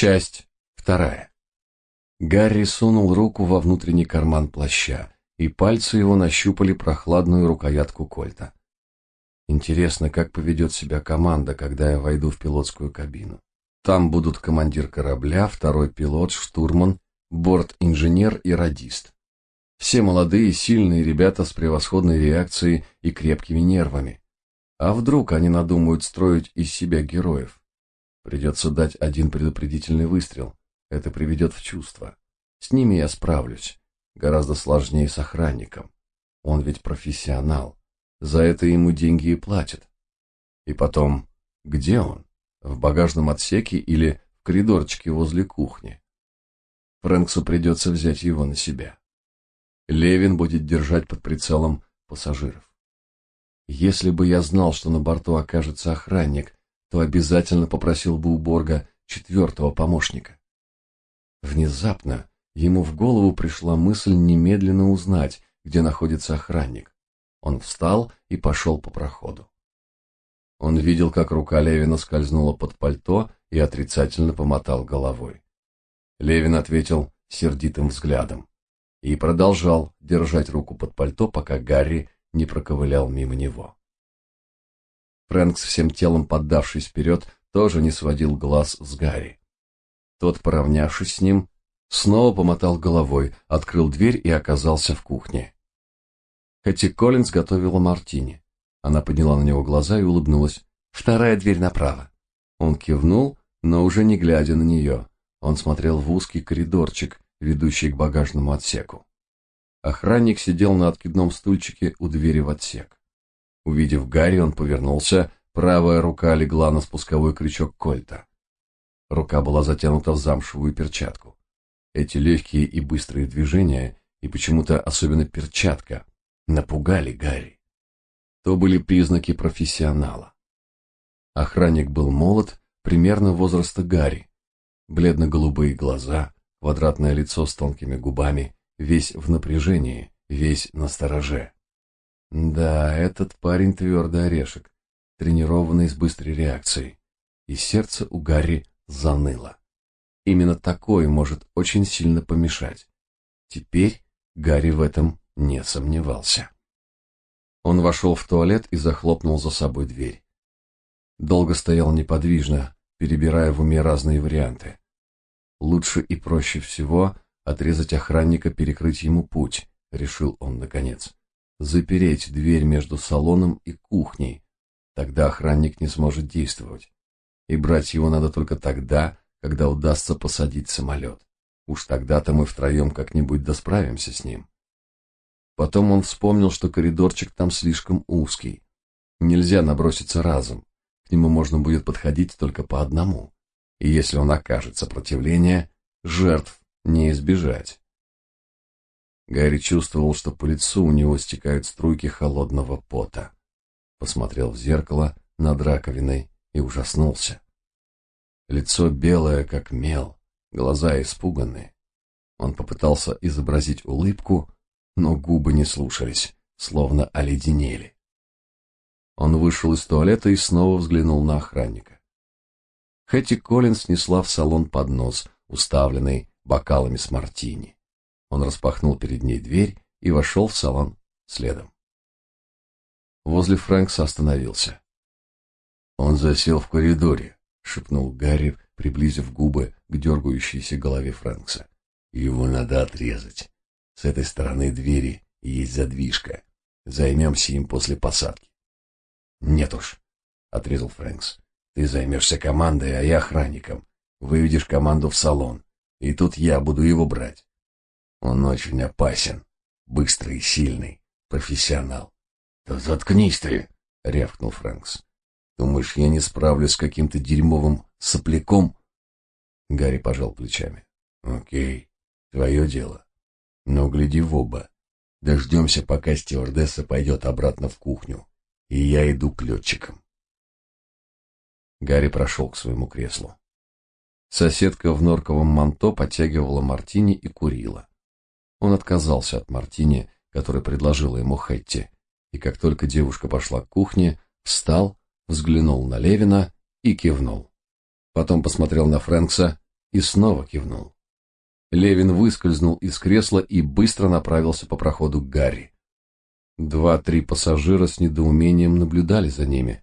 Часть вторая. Гарри сунул руку во внутренний карман плаща, и пальцы его нащупали прохладную рукоятку кольта. Интересно, как поведет себя команда, когда я войду в пилотскую кабину. Там будут командир корабля, второй пилот, штурман, борт-инженер и радист. Все молодые, сильные ребята с превосходной реакцией и крепкими нервами. А вдруг они надумают строить из себя героев? Придется дать один предупредительный выстрел. Это приведет в чувство. С ними я справлюсь. Гораздо сложнее с охранником. Он ведь профессионал. За это ему деньги и платят. И потом, где он? В багажном отсеке или в коридорчике возле кухни? Фрэнксу придется взять его на себя. Левин будет держать под прицелом пассажиров. Если бы я знал, что на борту окажется охранник, то обязательно попросил бы у Борга четвертого помощника. Внезапно ему в голову пришла мысль немедленно узнать, где находится охранник. Он встал и пошел по проходу. Он видел, как рука Левина скользнула под пальто и отрицательно помотал головой. Левин ответил сердитым взглядом и продолжал держать руку под пальто, пока Гарри не проковылял мимо него. Фрэнкс, всем телом поддавшись вперед, тоже не сводил глаз с Гарри. Тот, поравнявшись с ним, снова помотал головой, открыл дверь и оказался в кухне. Кэти Коллинз готовила мартини. Она подняла на него глаза и улыбнулась. «Вторая дверь направо». Он кивнул, но уже не глядя на нее. Он смотрел в узкий коридорчик, ведущий к багажному отсеку. Охранник сидел на откидном стульчике у двери в отсек. Увидев Гарри, он повернулся, правая рука легла на спусковой крючок кольта. Рука была затянута в замшевую перчатку. Эти легкие и быстрые движения, и почему-то особенно перчатка, напугали Гарри. То были признаки профессионала. Охранник был молод, примерно возраста Гарри. Бледно-голубые глаза, квадратное лицо с тонкими губами, весь в напряжении, весь на стороже. Да, этот парень твердый орешек, тренированный с быстрой реакцией. И сердце у Гарри заныло. Именно такое может очень сильно помешать. Теперь Гарри в этом не сомневался. Он вошел в туалет и захлопнул за собой дверь. Долго стоял неподвижно, перебирая в уме разные варианты. Лучше и проще всего отрезать охранника, перекрыть ему путь, решил он наконец. Запереть дверь между салоном и кухней. Тогда охранник не сможет действовать. И брать его надо только тогда, когда удастся посадить самолет. Уж тогда-то мы втроем как-нибудь досправимся с ним. Потом он вспомнил, что коридорчик там слишком узкий. Нельзя наброситься разом. К нему можно будет подходить только по одному. И если он окажет сопротивление, жертв не избежать. Гарри чувствовал, что по лицу у него стекают струйки холодного пота. Посмотрел в зеркало над раковиной и ужаснулся. Лицо белое, как мел, глаза испуганные. Он попытался изобразить улыбку, но губы не слушались, словно оледенели. Он вышел из туалета и снова взглянул на охранника. Хэти Коллинс несла в салон поднос, уставленный бокалами с мартини. Он распахнул перед ней дверь и вошел в салон следом. Возле Фрэнкса остановился. Он засел в коридоре, шепнул Гарри, приблизив губы к дергающейся голове Фрэнкса. Его надо отрезать. С этой стороны двери есть задвижка. Займемся им после посадки. Нет уж, отрезал Фрэнкс. Ты займешься командой, а я охранником. Выведешь команду в салон. И тут я буду его брать. Он очень опасен, быстрый и сильный, профессионал. Да заткнись ты, рявкнул Фрэнкс. Думаешь, я не справлюсь с каким-то дерьмовым сопляком? Гарри пожал плечами. Окей, твое дело. Но гляди в оба. Дождемся, пока стюардесса пойдет обратно в кухню, и я иду к летчикам. Гарри прошел к своему креслу. Соседка в норковом манто подтягивала мартини и курила. Он отказался от мартини, который предложила ему Хэтти, и как только девушка пошла к кухне, встал, взглянул на Левина и кивнул. Потом посмотрел на Фрэнкса и снова кивнул. Левин выскользнул из кресла и быстро направился по проходу к Гарри. Два-три пассажира с недоумением наблюдали за ними.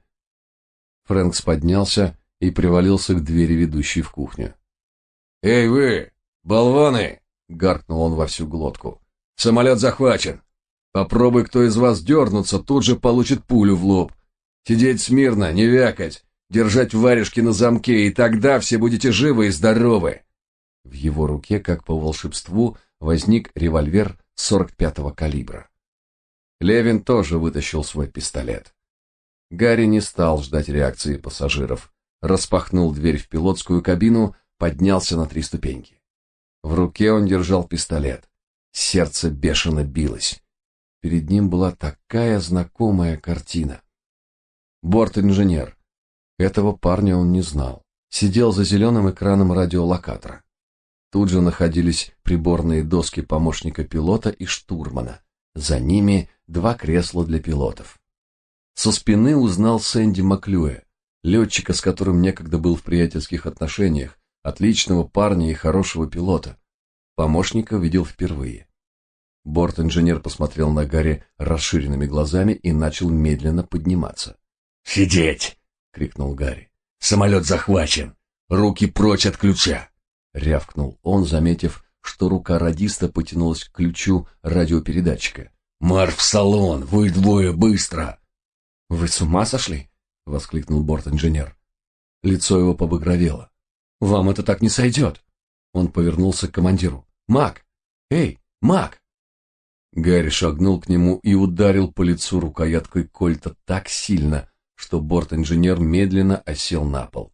Фрэнкс поднялся и привалился к двери, ведущей в кухню. «Эй вы, болваны!» — гаркнул он во всю глотку. «Самолет захвачен! Попробуй кто из вас дернуться, тут же получит пулю в лоб. Сидеть смирно, не вякать, держать варежки на замке, и тогда все будете живы и здоровы!» В его руке, как по волшебству, возник револьвер 45-го калибра. Левин тоже вытащил свой пистолет. Гарри не стал ждать реакции пассажиров. Распахнул дверь в пилотскую кабину, поднялся на три ступеньки. В руке он держал пистолет. Сердце бешено билось. Перед ним была такая знакомая картина. Борт-инженер. Этого парня он не знал. Сидел за зеленым экраном радиолокатора. Тут же находились приборные доски помощника пилота и штурмана. За ними два кресла для пилотов. Со спины узнал Сэнди Маклюэ, летчика, с которым некогда был в приятельских отношениях, отличного парня и хорошего пилота. Помощника видел впервые. Борт-инженер посмотрел на Гарри расширенными глазами и начал медленно подниматься. «Сидеть!» — крикнул Гарри. «Самолет захвачен! Руки прочь от ключа!» — рявкнул он, заметив, что рука радиста потянулась к ключу радиопередатчика. «Марш в салон! Вы двое, быстро!» «Вы с ума сошли?» — воскликнул борт-инженер. Лицо его побагровело. «Вам это так не сойдет!» Он повернулся к командиру. «Мак! Эй, Мак!» Гарри шагнул к нему и ударил по лицу рукояткой кольта так сильно, что борт-инженер медленно осел на пол.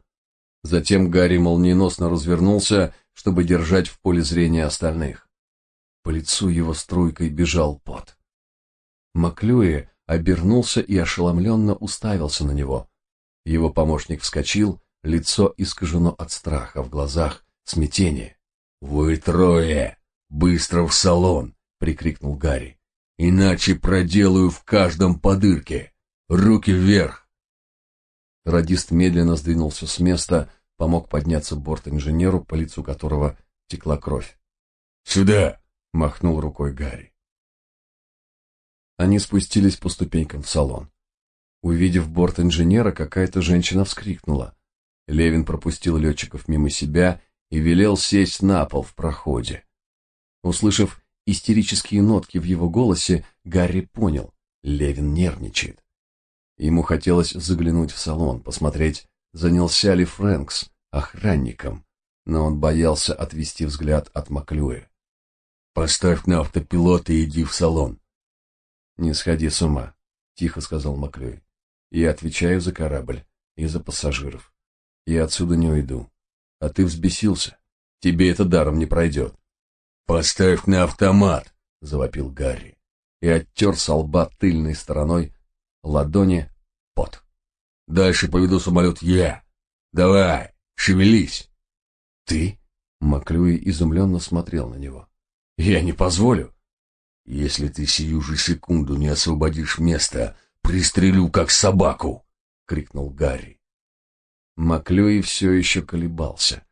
Затем Гарри молниеносно развернулся, чтобы держать в поле зрения остальных. По лицу его струйкой бежал пот. Маклюи обернулся и ошеломленно уставился на него. Его помощник вскочил, лицо искажено от страха, в глазах смятение. «Вы трое! Быстро в салон!» — прикрикнул Гарри. «Иначе проделаю в каждом подырке! Руки вверх!» Радист медленно сдвинулся с места, помог подняться борт-инженеру, по лицу которого текла кровь. «Сюда!» — махнул рукой Гарри. Они спустились по ступенькам в салон. Увидев борт инженера, какая-то женщина вскрикнула. Левин пропустил летчиков мимо себя и велел сесть на пол в проходе. Услышав истерические нотки в его голосе, Гарри понял, Левин нервничает. Ему хотелось заглянуть в салон, посмотреть, занялся ли Фрэнкс охранником, но он боялся отвести взгляд от Маклюя. «Поставь на автопилот и иди в салон», «Не сходи с ума», — тихо сказал Маклюй. «Я отвечаю за корабль и за пассажиров. Я отсюда не уйду. А ты взбесился. Тебе это даром не пройдет». «Поставь на автомат», — завопил Гарри и оттер со лба тыльной стороной ладони пот. «Дальше поведу самолет я. Давай, шевелись». «Ты?» — Маклюи изумленно смотрел на него. «Я не позволю». Если ты сию же секунду не освободишь место, пристрелю как собаку, крикнул Гарри. Маклюи все еще колебался.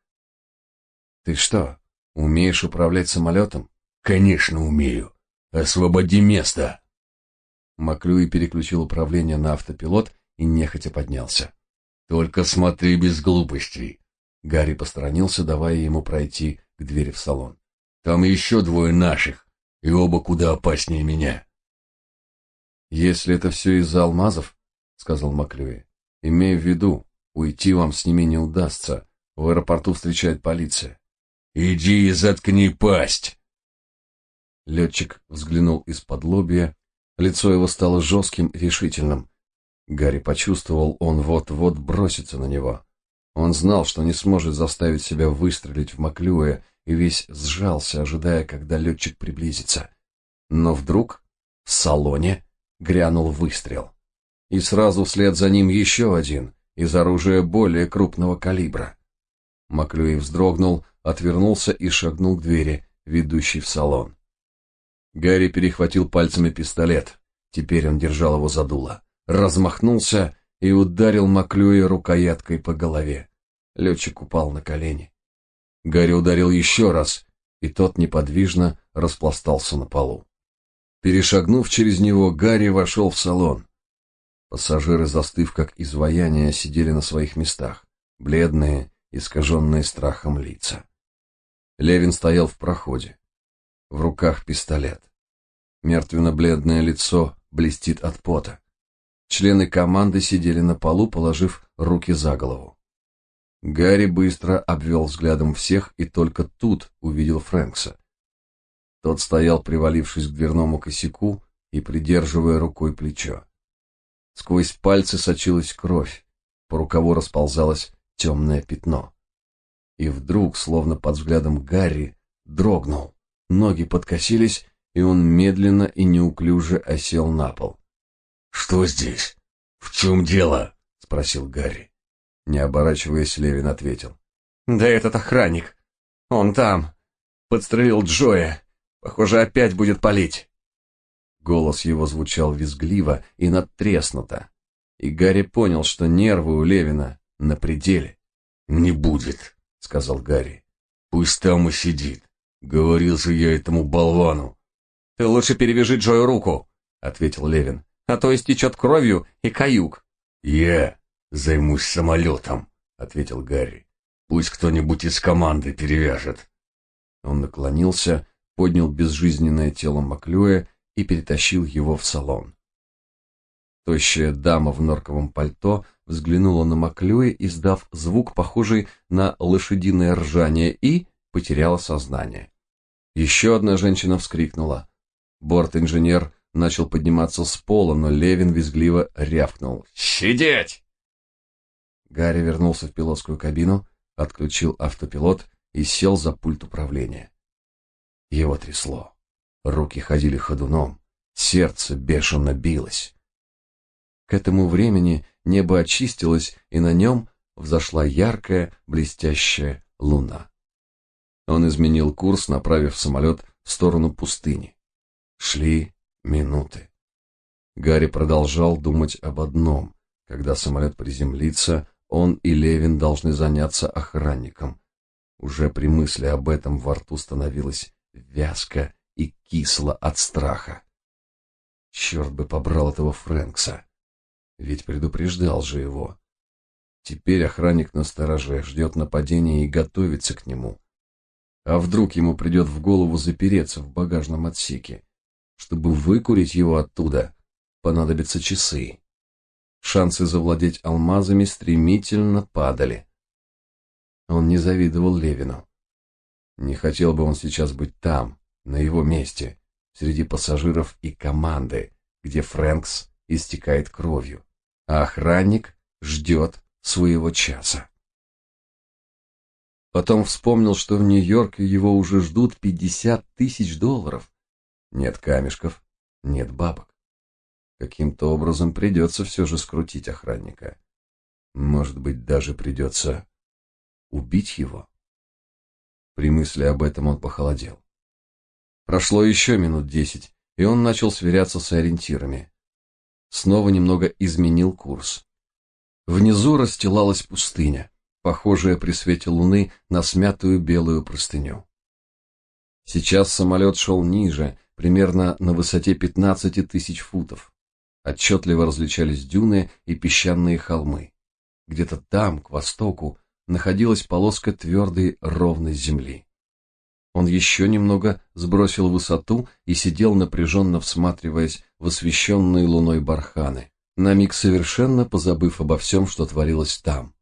Ты что, умеешь управлять самолетом? Конечно, умею. Освободи место. Маклюи переключил управление на автопилот и нехотя поднялся. Только смотри без глупостей. Гарри посторонился, давая ему пройти к двери в салон. Там еще двое наших и оба куда опаснее меня. Если это все из-за алмазов, сказал Маклюи, имея в виду, уйти вам с ними не удастся. В аэропорту встречает полиция. Иди и заткни пасть. Летчик взглянул из-под лобья, лицо его стало жестким и решительным. Гарри почувствовал, он вот-вот бросится на него. Он знал, что не сможет заставить себя выстрелить в Маклюя, и весь сжался, ожидая, когда летчик приблизится. Но вдруг в салоне грянул выстрел. И сразу вслед за ним еще один, из оружия более крупного калибра. Маклюи вздрогнул, отвернулся и шагнул к двери, ведущей в салон. Гарри перехватил пальцами пистолет. Теперь он держал его за дуло. Размахнулся и ударил Маклюи рукояткой по голове. Летчик упал на колени. Гарри ударил еще раз, и тот неподвижно распластался на полу. Перешагнув через него, Гарри вошел в салон. Пассажиры, застыв как изваяния, сидели на своих местах, бледные, искаженные страхом лица. Левин стоял в проходе. В руках пистолет. Мертвенно-бледное лицо блестит от пота. Члены команды сидели на полу, положив руки за голову. Гарри быстро обвел взглядом всех и только тут увидел Фрэнкса. Тот стоял, привалившись к дверному косяку и придерживая рукой плечо. Сквозь пальцы сочилась кровь, по рукаву расползалось темное пятно. И вдруг, словно под взглядом Гарри, дрогнул. Ноги подкосились, и он медленно и неуклюже осел на пол. «Что здесь? В чем дело?» — спросил Гарри. Не оборачиваясь, Левин ответил. «Да этот охранник. Он там. Подстрелил Джоя. Похоже, опять будет палить». Голос его звучал визгливо и надтреснуто. И Гарри понял, что нервы у Левина на пределе. «Не будет», — сказал Гарри. «Пусть там и сидит. Говорил же я этому болвану». «Ты лучше перевяжи Джою руку», — ответил Левин а то истечет кровью и каюк. «Я займусь самолетом», — ответил Гарри. «Пусть кто-нибудь из команды перевяжет». Он наклонился, поднял безжизненное тело Маклюя и перетащил его в салон. Тощая дама в норковом пальто взглянула на Маклюя, издав звук, похожий на лошадиное ржание, и потеряла сознание. Еще одна женщина вскрикнула. Борт-инженер начал подниматься с пола, но Левин визгливо рявкнул. «Сидеть!» Гарри вернулся в пилотскую кабину, отключил автопилот и сел за пульт управления. Его трясло. Руки ходили ходуном, сердце бешено билось. К этому времени небо очистилось, и на нем взошла яркая, блестящая луна. Он изменил курс, направив самолет в сторону пустыни. Шли минуты. Гарри продолжал думать об одном. Когда самолет приземлится, он и Левин должны заняться охранником. Уже при мысли об этом во рту становилось вязко и кисло от страха. Черт бы побрал этого Фрэнкса. Ведь предупреждал же его. Теперь охранник на стороже, ждет нападения и готовится к нему. А вдруг ему придет в голову запереться в багажном отсеке? Чтобы выкурить его оттуда, понадобятся часы. Шансы завладеть алмазами стремительно падали. Он не завидовал Левину. Не хотел бы он сейчас быть там, на его месте, среди пассажиров и команды, где Фрэнкс истекает кровью, а охранник ждет своего часа. Потом вспомнил, что в Нью-Йорке его уже ждут пятьдесят тысяч долларов, нет камешков, нет бабок. Каким-то образом придется все же скрутить охранника. Может быть, даже придется убить его. При мысли об этом он похолодел. Прошло еще минут десять, и он начал сверяться с ориентирами. Снова немного изменил курс. Внизу расстилалась пустыня, похожая при свете луны на смятую белую простыню. Сейчас самолет шел ниже, примерно на высоте 15 тысяч футов. Отчетливо различались дюны и песчаные холмы. Где-то там, к востоку, находилась полоска твердой ровной земли. Он еще немного сбросил высоту и сидел напряженно всматриваясь в освещенные луной барханы, на миг совершенно позабыв обо всем, что творилось там,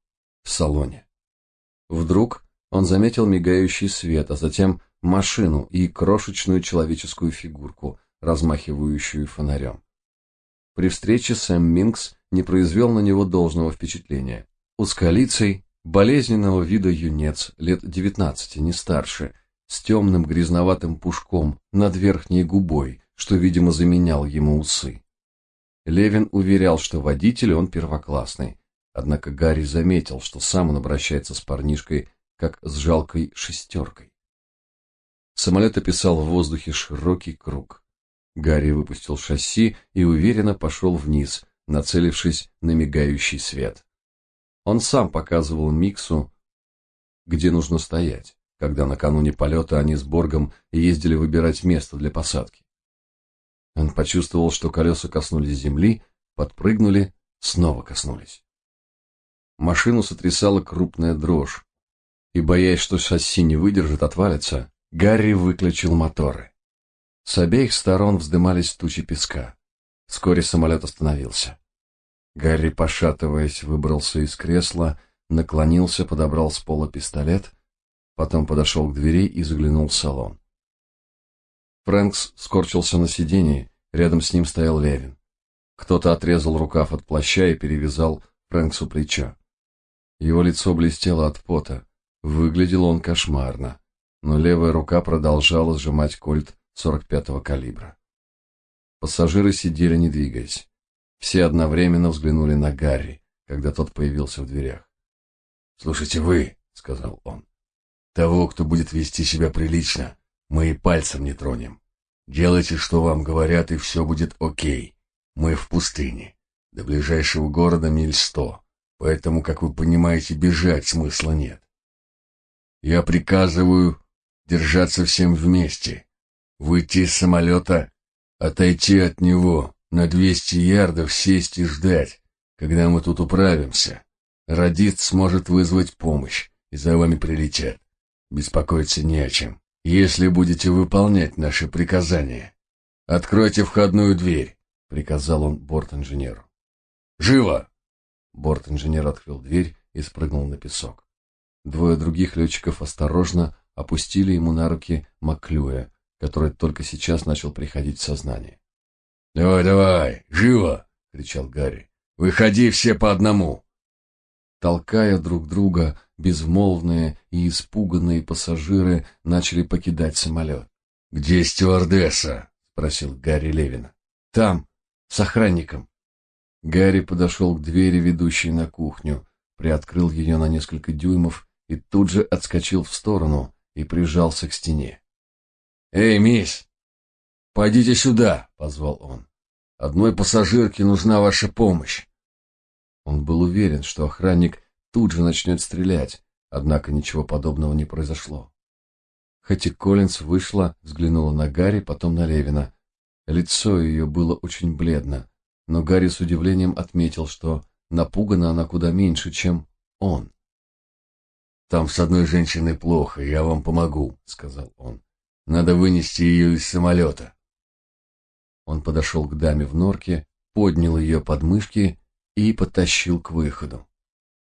в салоне. Вдруг он заметил мигающий свет, а затем машину и крошечную человеческую фигурку, размахивающую фонарем. При встрече Сэм Минкс не произвел на него должного впечатления. Узколицей, болезненного вида юнец, лет девятнадцати, не старше, с темным грязноватым пушком над верхней губой, что, видимо, заменял ему усы. Левин уверял, что водитель он первоклассный, однако Гарри заметил, что сам он обращается с парнишкой как с жалкой шестеркой. Самолет описал в воздухе широкий круг. Гарри выпустил шасси и уверенно пошел вниз, нацелившись на мигающий свет. Он сам показывал Миксу, где нужно стоять. Когда накануне полета они с Боргом ездили выбирать место для посадки. Он почувствовал, что колеса коснулись земли, подпрыгнули, снова коснулись. Машину сотрясала крупная дрожь, и, боясь, что шасси не выдержит, отвалится, Гарри выключил моторы. С обеих сторон вздымались тучи песка. Вскоре самолет остановился. Гарри, пошатываясь, выбрался из кресла, наклонился, подобрал с пола пистолет, потом подошел к двери и заглянул в салон. Фрэнкс скорчился на сиденье, рядом с ним стоял Левин. Кто-то отрезал рукав от плаща и перевязал Фрэнксу плечо. Его лицо блестело от пота, выглядел он кошмарно, но левая рука продолжала сжимать кольт 45-го калибра. Пассажиры сидели, не двигаясь. Все одновременно взглянули на Гарри, когда тот появился в дверях. «Слушайте вы», — сказал он, — «того, кто будет вести себя прилично, мы и пальцем не тронем. Делайте, что вам говорят, и все будет окей. Мы в пустыне. До ближайшего города миль сто, поэтому, как вы понимаете, бежать смысла нет. Я приказываю держаться всем вместе, выйти из самолета, отойти от него, на двести ярдов сесть и ждать, когда мы тут управимся. Радист сможет вызвать помощь, и за вами прилетят. Беспокоиться не о чем, если будете выполнять наши приказания. Откройте входную дверь, приказал он борт-инженеру. Живо! Борт-инженер открыл дверь и спрыгнул на песок. Двое других летчиков осторожно опустили ему на руки Маклюя, который только сейчас начал приходить в сознание. «Давай, давай, живо!» — кричал Гарри. «Выходи все по одному!» Толкая друг друга, безмолвные и испуганные пассажиры начали покидать самолет. «Где стюардесса?» — спросил Гарри Левина. «Там, с охранником». Гарри подошел к двери, ведущей на кухню, приоткрыл ее на несколько дюймов и тут же отскочил в сторону и прижался к стене. «Эй, мисс, пойдите сюда!» — позвал он. Одной пассажирке нужна ваша помощь. Он был уверен, что охранник тут же начнет стрелять, однако ничего подобного не произошло. Хотя Коллинз вышла, взглянула на Гарри, потом на Левина. Лицо ее было очень бледно, но Гарри с удивлением отметил, что напугана она куда меньше, чем он. «Там с одной женщиной плохо, я вам помогу», — сказал он. «Надо вынести ее из самолета». Он подошел к даме в норке, поднял ее подмышки и потащил к выходу.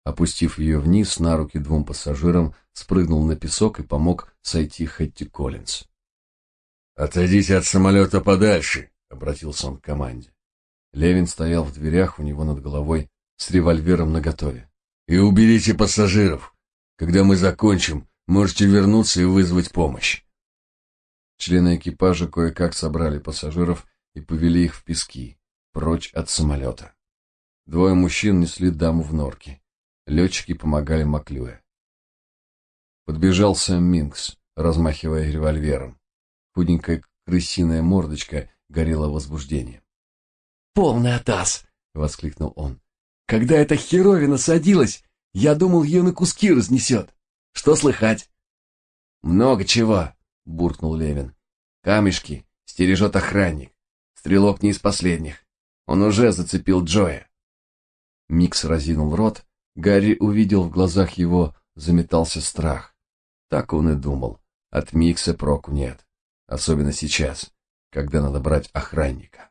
Опустив ее вниз на руки двум пассажирам, спрыгнул на песок и помог сойти Хэтти Коллинз. «Отойдите от самолета подальше», — обратился он к команде. Левин стоял в дверях у него над головой с револьвером наготове. «И уберите пассажиров. Когда мы закончим, можете вернуться и вызвать помощь». Члены экипажа кое-как собрали пассажиров и повели их в пески, прочь от самолета. Двое мужчин несли даму в норке. Летчики помогали Маклюэ. Подбежал Сэм Минкс, размахивая револьвером. Худенькая крысиная мордочка горела возбуждением. «Полный атас!» — воскликнул он. «Когда эта херовина садилась, я думал, ее на куски разнесет. Что слыхать?» «Много чего», — буркнул Левин. «Камешки стережет охранник. Стрелок не из последних. Он уже зацепил Джоя. Микс разинул рот. Гарри увидел в глазах его, заметался страх. Так он и думал. От Микса проку нет. Особенно сейчас, когда надо брать охранника.